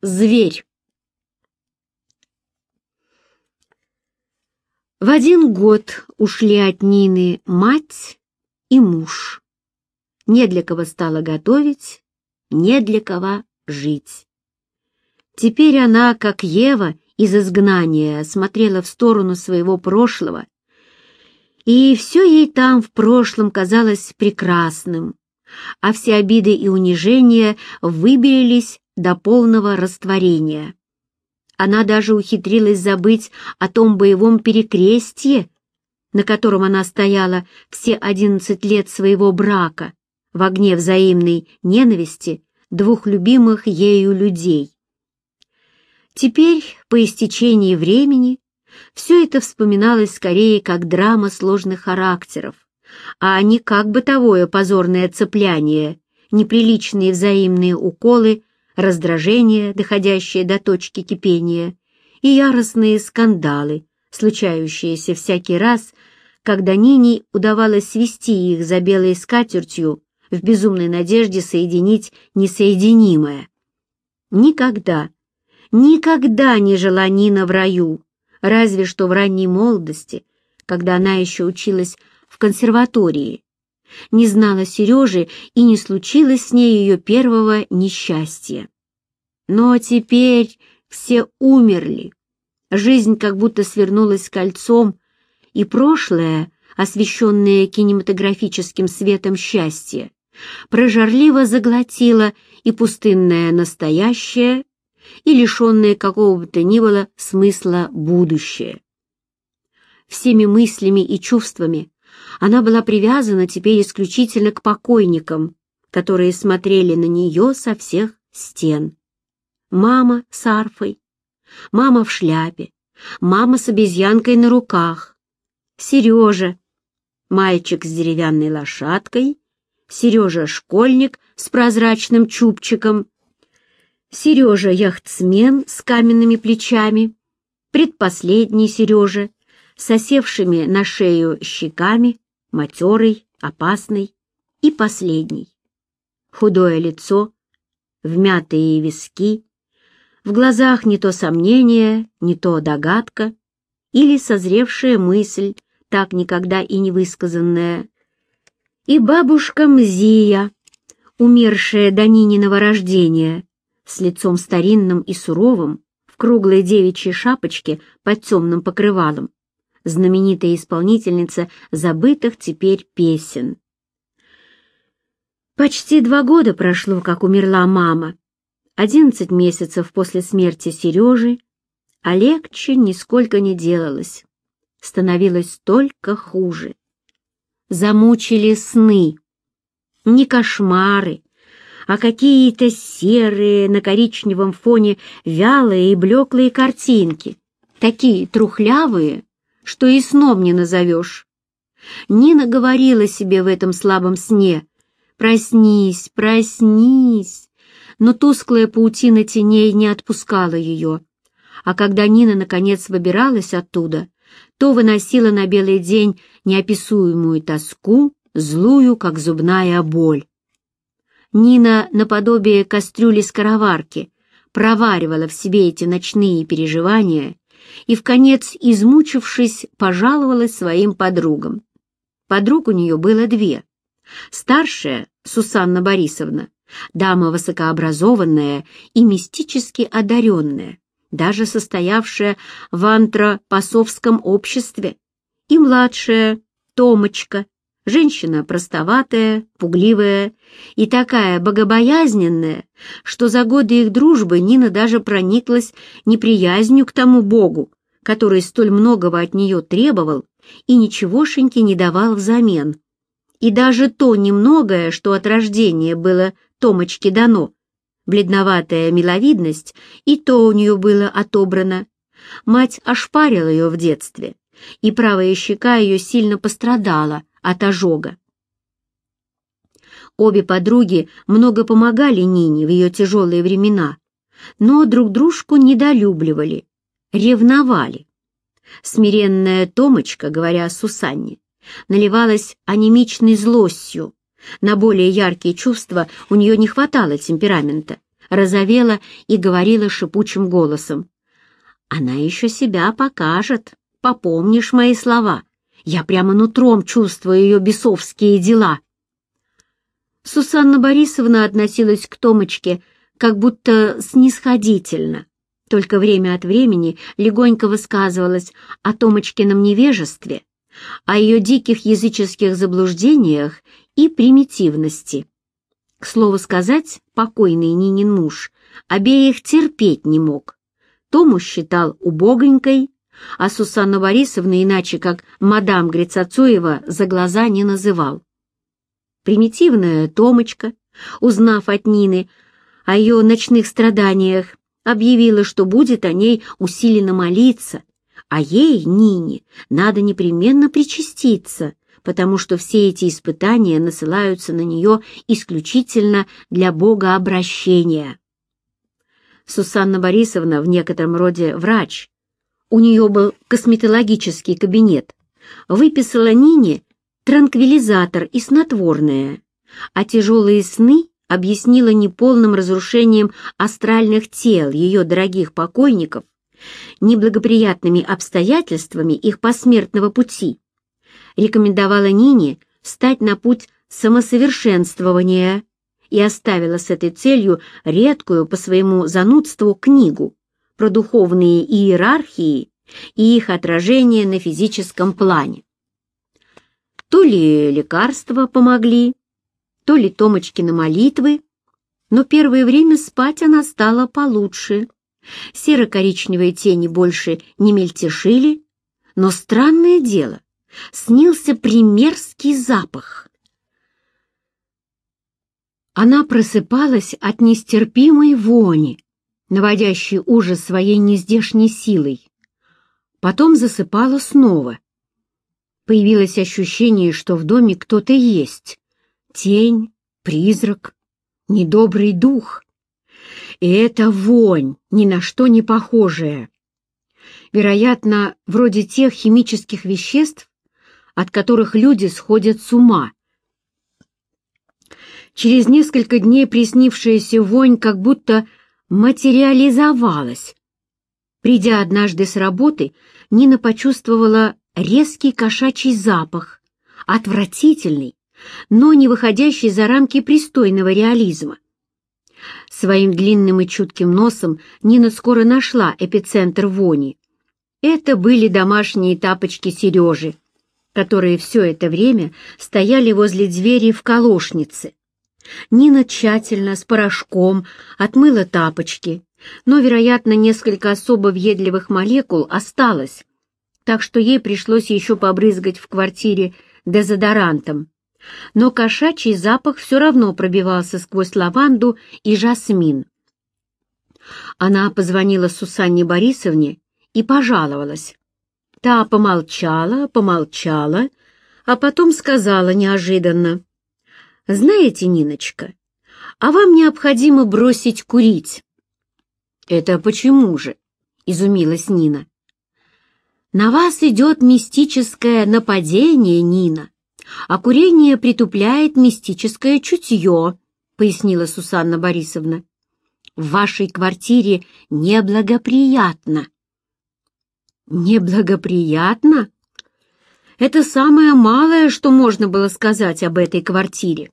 Зверь. В один год ушли от Нины мать и муж. Не для кого стало готовить, не для кого жить. Теперь она, как Ева из изгнания, смотрела в сторону своего прошлого, и все ей там в прошлом казалось прекрасным, а все обиды и унижения выбелились до полного растворения. Она даже ухитрилась забыть о том боевом перекрестье, на котором она стояла все одиннадцать лет своего брака, в огне взаимной ненависти двух любимых ею людей. Теперь, по истечении времени, все это вспоминалось скорее как драма сложных характеров, а не как бытовое позорное цепляние, неприличные взаимные уколы раздражение, доходящее до точки кипения, и яростные скандалы, случающиеся всякий раз, когда Нине удавалось свести их за белой скатертью в безумной надежде соединить несоединимое. Никогда, никогда не жила Нина в раю, разве что в ранней молодости, когда она еще училась в консерватории, не знала Сережи и не случилось с ней ее первого несчастья. Но теперь все умерли. Жизнь как будто свернулась кольцом, и прошлое, освещенное кинематографическим светом счастья, прожорливо заглотило и пустынное настоящее, и лишенное какого бы то ни было смысла будущее. Всеми мыслями и чувствами она была привязана теперь исключительно к покойникам, которые смотрели на нее со всех стен. Мама с арфой, мама в шляпе, мама с обезьянкой на руках, Сережа, мальчик с деревянной лошадкой, Сережа-школьник с прозрачным чубчиком, Сережа-яхтсмен с каменными плечами, предпоследний Сережа, сосевшими на шею щеками, матерый, опасный и последний. Худое лицо, вмятые виски, в глазах не то сомнение, не то догадка или созревшая мысль, так никогда и не высказанная. И бабушка Мзия, умершая до Нининого рождения, с лицом старинным и суровым, в круглой девичьей шапочке под темным покрывалом, знаменитая исполнительница забытых теперь песен. Почти два года прошло, как умерла мама. Одиннадцать месяцев после смерти Сережи, а легче нисколько не делалось. Становилось только хуже. Замучили сны. Не кошмары, а какие-то серые на коричневом фоне вялые и блеклые картинки, такие трухлявые, что и сном не назовешь. Нина говорила себе в этом слабом сне «Проснись, проснись!» Но тусклая паутина теней не отпускала ее. А когда Нина наконец выбиралась оттуда, то выносила на белый день неописуемую тоску, злую, как зубная боль. Нина, наподобие кастрюли-скороварки, проваривала в себе эти ночные переживания и, в конец измучившись, пожаловалась своим подругам. Подруг у нее было две. Старшая, Сусанна Борисовна, дама высокообразованная и мистически одаренная, даже состоявшая в антропосовском обществе, и младшая, Томочка, Женщина простоватая, пугливая и такая богобоязненная, что за годы их дружбы Нина даже прониклась неприязнью к тому богу, который столь многого от нее требовал и ничегошеньки не давал взамен. И даже то немногое, что от рождения было Томочке дано, бледноватая миловидность, и то у нее было отобрано. Мать ошпарила ее в детстве, и правая щека ее сильно пострадала от ожога. Обе подруги много помогали Нине в ее тяжелые времена, но друг дружку недолюбливали, ревновали. Смиренная Томочка, говоря о Сусанне, наливалась анемичной злостью. На более яркие чувства у нее не хватало темперамента, розовела и говорила шипучим голосом. «Она еще себя покажет, попомнишь мои слова. Я прямо нутром чувствую ее бесовские дела». Сусанна Борисовна относилась к Томочке как будто снисходительно, только время от времени легонько высказывалась о Томочкином невежестве, о ее диких языческих заблуждениях и примитивности. К слову сказать, покойный Нинин муж обеих терпеть не мог. Тому считал убогонькой, а Сусанну Борисовну иначе как мадам Грицацуева за глаза не называл. Примитивная Томочка, узнав от Нины о ее ночных страданиях, объявила, что будет о ней усиленно молиться, а ей, Нине, надо непременно причаститься, потому что все эти испытания насылаются на нее исключительно для богообращения. Сусанна Борисовна в некотором роде врач. У нее был косметологический кабинет. Выписала Нине транквилизатор и снотворное, а тяжелые сны объяснила неполным разрушением астральных тел ее дорогих покойников, неблагоприятными обстоятельствами их посмертного пути. Рекомендовала Нине встать на путь самосовершенствования и оставила с этой целью редкую по своему занудству книгу про духовные иерархии и их отражение на физическом плане. То ли лекарства помогли, то ли Томочкины молитвы, но первое время спать она стала получше. Серо-коричневые тени больше не мельтешили, но странное дело, снился примерский запах. Она просыпалась от нестерпимой вони, наводящей ужас своей нездешней силой. Потом засыпала снова. Появилось ощущение, что в доме кто-то есть. Тень, призрак, недобрый дух. И эта вонь, ни на что не похожая. Вероятно, вроде тех химических веществ, от которых люди сходят с ума. Через несколько дней приснившаяся вонь как будто материализовалась. Придя однажды с работы, Нина почувствовала резкий кошачий запах, отвратительный, но не выходящий за рамки пристойного реализма. Своим длинным и чутким носом Нина скоро нашла эпицентр вони. Это были домашние тапочки Сережи, которые все это время стояли возле двери в колошнице. Нина тщательно, с порошком, отмыла тапочки, но, вероятно, несколько особо въедливых молекул осталось, так что ей пришлось еще побрызгать в квартире дезодорантом. Но кошачий запах все равно пробивался сквозь лаванду и жасмин. Она позвонила Сусанне Борисовне и пожаловалась. Та помолчала, помолчала, а потом сказала неожиданно. «Знаете, Ниночка, а вам необходимо бросить курить». «Это почему же?» — изумилась Нина. «На вас идет мистическое нападение, Нина, а курение притупляет мистическое чутье», — пояснила Сусанна Борисовна. «В вашей квартире неблагоприятно». Неблагоприятно? Это самое малое, что можно было сказать об этой квартире.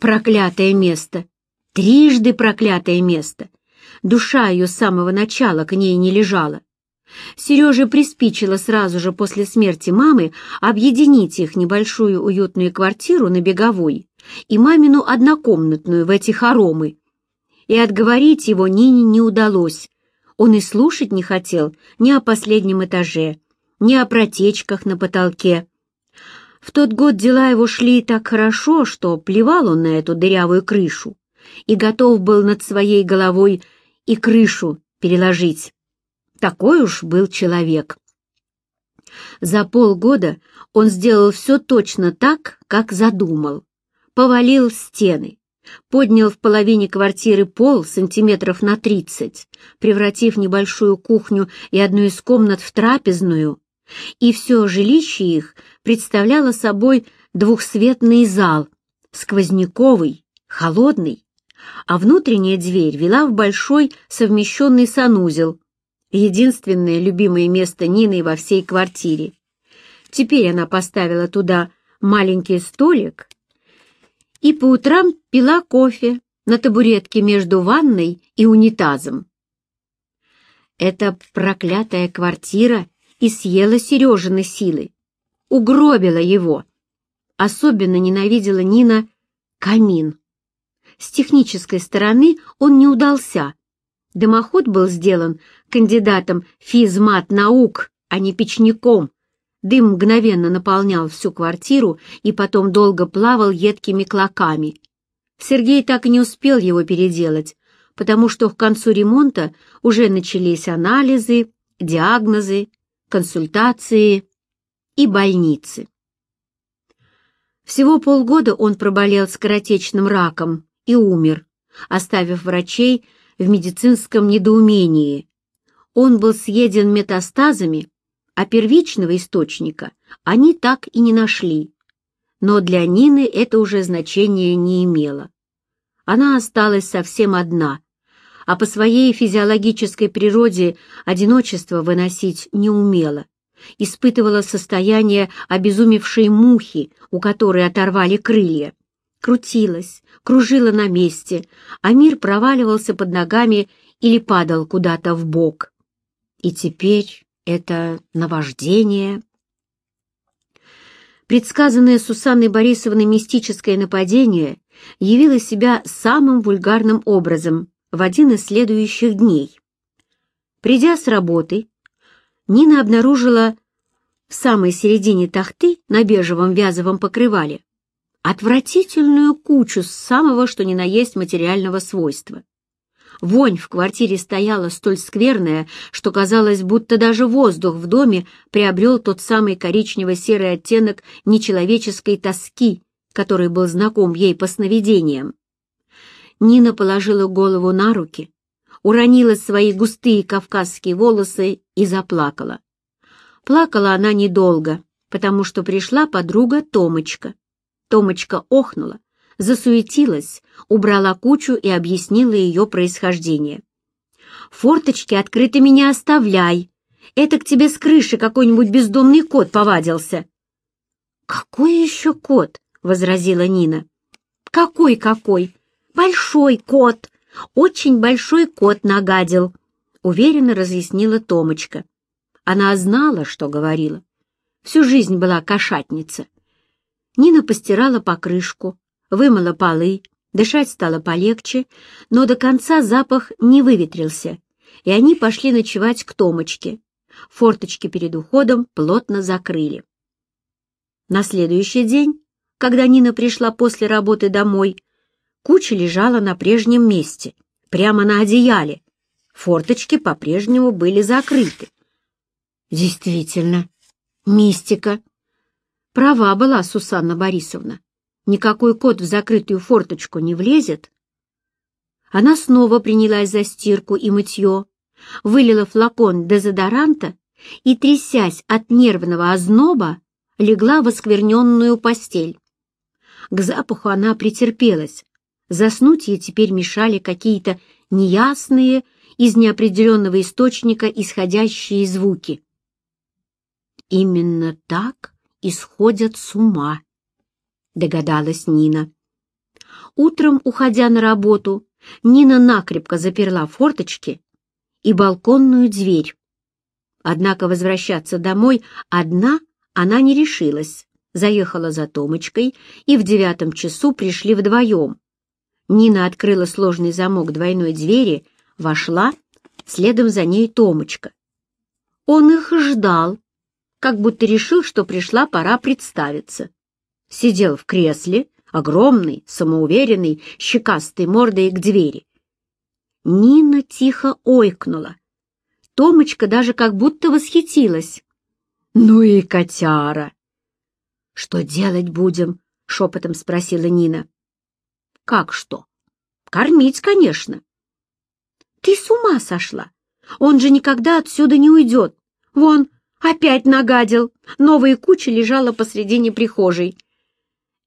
Проклятое место, трижды проклятое место. Душа ее с самого начала к ней не лежала. Сереже приспичило сразу же после смерти мамы объединить их небольшую уютную квартиру на Беговой и мамину однокомнатную в эти хоромы. И отговорить его Нине не удалось, он и слушать не хотел ни о последнем этаже, ни о протечках на потолке. В тот год дела его шли так хорошо, что плевал он на эту дырявую крышу и готов был над своей головой и крышу переложить. Такой уж был человек. За полгода он сделал все точно так, как задумал. Повалил стены, поднял в половине квартиры пол сантиметров на тридцать, превратив небольшую кухню и одну из комнат в трапезную, и все жилище их представляло собой двухсветный зал, сквозняковый, холодный, а внутренняя дверь вела в большой совмещенный санузел, единственное любимое место Нины во всей квартире. Теперь она поставила туда маленький столик и по утрам пила кофе на табуретке между ванной и унитазом. Эта проклятая квартира и съела Сережины силы, угробила его. Особенно ненавидела Нина камин. С технической стороны он не удался. Дымоход был сделан кандидатом физмат наук, а не печником. Дым мгновенно наполнял всю квартиру и потом долго плавал едкими клоками. Сергей так и не успел его переделать, потому что к концу ремонта уже начались анализы, диагнозы, консультации и больницы. Всего полгода он проболел скоротечным раком и умер, оставив врачей в медицинском недоумении. Он был съеден метастазами, а первичного источника они так и не нашли. Но для Нины это уже значения не имело. Она осталась совсем одна, а по своей физиологической природе одиночество выносить не умела. Испытывала состояние обезумевшей мухи, у которой оторвали крылья. Крутилась, кружила на месте, а мир проваливался под ногами или падал куда-то в бок. И теперь это наваждение. Предсказанное Сусанной Борисовной мистическое нападение явило себя самым вульгарным образом в один из следующих дней. Придя с работы, Нина обнаружила в самой середине тахты на бежевом вязовом покрывале отвратительную кучу самого что ни на есть материального свойства. Вонь в квартире стояла столь скверная, что казалось, будто даже воздух в доме приобрел тот самый коричнево-серый оттенок нечеловеческой тоски, который был знаком ей по сновидениям. Нина положила голову на руки, уронила свои густые кавказские волосы и заплакала. Плакала она недолго, потому что пришла подруга Томочка. Томочка охнула, засуетилась, убрала кучу и объяснила ее происхождение. «Форточки открытыми не оставляй. Это к тебе с крыши какой-нибудь бездомный кот повадился». «Какой еще кот?» — возразила Нина. «Какой-какой? Большой кот. Очень большой кот нагадил», — уверенно разъяснила Томочка. Она знала, что говорила. Всю жизнь была кошатница. Нина постирала покрышку, вымыла полы, дышать стало полегче, но до конца запах не выветрился, и они пошли ночевать к Томочке. Форточки перед уходом плотно закрыли. На следующий день, когда Нина пришла после работы домой, куча лежала на прежнем месте, прямо на одеяле. Форточки по-прежнему были закрыты. Действительно, мистика. Права была Сусанна Борисовна. Никакой кот в закрытую форточку не влезет. Она снова принялась за стирку и мытье, вылила флакон дезодоранта и, трясясь от нервного озноба, легла в оскверненную постель. К запаху она претерпелась. Заснуть ей теперь мешали какие-то неясные, из неопределенного источника исходящие звуки. Именно так исходят с ума, догадалась Нина. Утром, уходя на работу, Нина накрепко заперла форточки и балконную дверь. Однако возвращаться домой одна она не решилась. Заехала за Томочкой, и в девятом часу пришли вдвоем. Нина открыла сложный замок двойной двери, вошла, следом за ней Томочка. Он их ждал, как будто решил, что пришла пора представиться. Сидел в кресле, огромный, самоуверенный, щекастой мордой к двери. Нина тихо ойкнула. Томочка даже как будто восхитилась. «Ну и котяра!» «Что делать будем?» — шепотом спросила Нина. «Как что? Кормить, конечно». «Ты с ума сошла! Он же никогда отсюда не уйдет. Вон, Опять нагадил. Новая куча лежала посредине прихожей.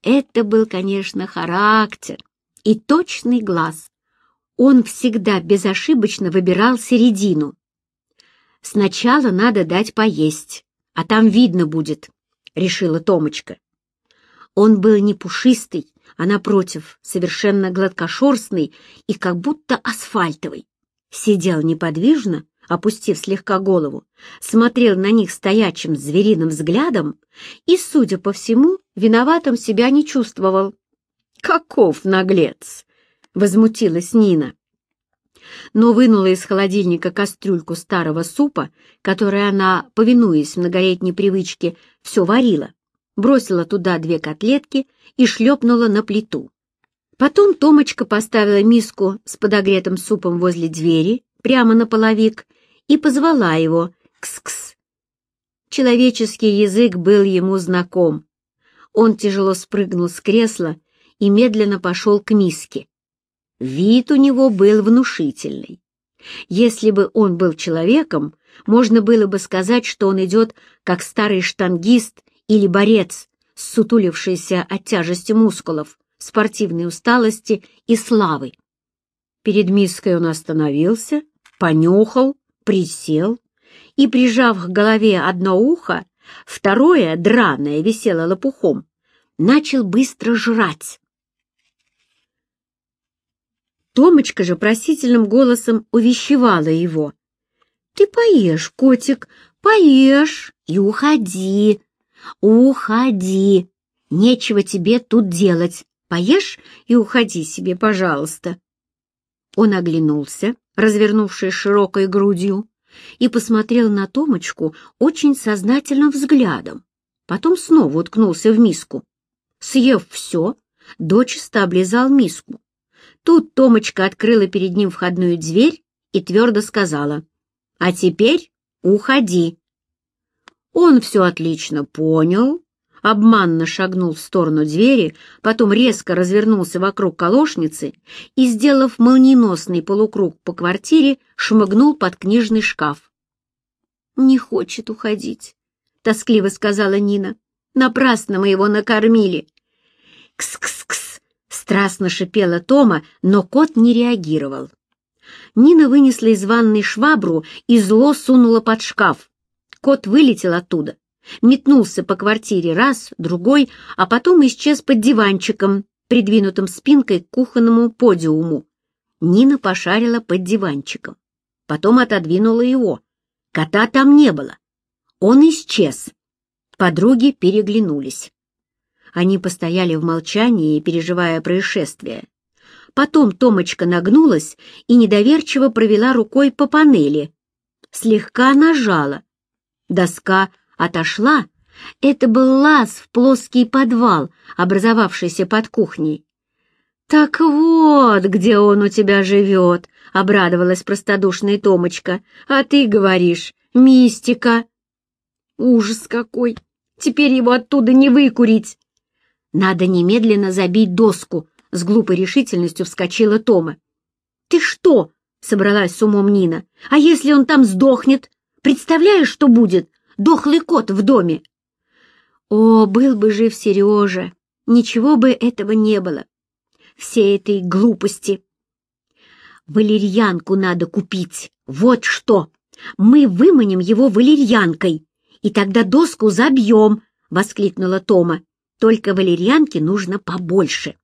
Это был, конечно, характер. и точный глаз. Он всегда безошибочно выбирал середину. «Сначала надо дать поесть, а там видно будет», — решила Томочка. Он был не пушистый, а, напротив, совершенно гладкошерстный и как будто асфальтовый. Сидел неподвижно, опустив слегка голову, смотрел на них стоячим звериным взглядом и, судя по всему, виноватым себя не чувствовал. «Каков наглец!» — возмутилась Нина. Но вынула из холодильника кастрюльку старого супа, которой она, повинуясь многолетней привычке, все варила, бросила туда две котлетки и шлепнула на плиту. Потом Томочка поставила миску с подогретым супом возле двери, прямо на половик, и позвала его «кс-кс». Человеческий язык был ему знаком. Он тяжело спрыгнул с кресла и медленно пошел к миске. Вид у него был внушительный. Если бы он был человеком, можно было бы сказать, что он идет как старый штангист или борец, сутулившийся от тяжести мускулов, спортивной усталости и славы. Перед миской он остановился, понюхал, присел и, прижав к голове одно ухо, второе, драное, висело лопухом, начал быстро жрать. Томочка же просительным голосом увещевала его. «Ты поешь, котик, поешь и уходи, уходи. Нечего тебе тут делать. Поешь и уходи себе, пожалуйста». Он оглянулся, развернувшись широкой грудью, и посмотрел на Томочку очень сознательным взглядом. Потом снова уткнулся в миску. Съев все, дочисто облизал миску Тут Томочка открыла перед ним входную дверь и твердо сказала, «А теперь уходи». Он все отлично понял, обманно шагнул в сторону двери, потом резко развернулся вокруг колошницы и, сделав молниеносный полукруг по квартире, шмыгнул под книжный шкаф. «Не хочет уходить», — тоскливо сказала Нина. «Напрасно мы его накормили». «Кс-кс-кс», Страстно шипела Тома, но кот не реагировал. Нина вынесла из ванной швабру и зло сунула под шкаф. Кот вылетел оттуда, метнулся по квартире раз, другой, а потом исчез под диванчиком, придвинутым спинкой к кухонному подиуму. Нина пошарила под диванчиком, потом отодвинула его. Кота там не было. Он исчез. Подруги переглянулись. Они постояли в молчании, переживая происшествие. Потом Томочка нагнулась и недоверчиво провела рукой по панели. Слегка нажала. Доска отошла. Это был лаз в плоский подвал, образовавшийся под кухней. «Так вот, где он у тебя живет», — обрадовалась простодушная Томочка. «А ты говоришь, мистика». «Ужас какой! Теперь его оттуда не выкурить!» Надо немедленно забить доску, — с глупой решительностью вскочила Тома. «Ты что?» — собралась с умом Нина. «А если он там сдохнет? Представляешь, что будет? Дохлый кот в доме!» О, был бы жив Сережа! Ничего бы этого не было. Все этой глупости. Валерьянку надо купить. Вот что! Мы выманим его валерьянкой, и тогда доску забьем, — воскликнула Тома. Только валерьянки нужно побольше.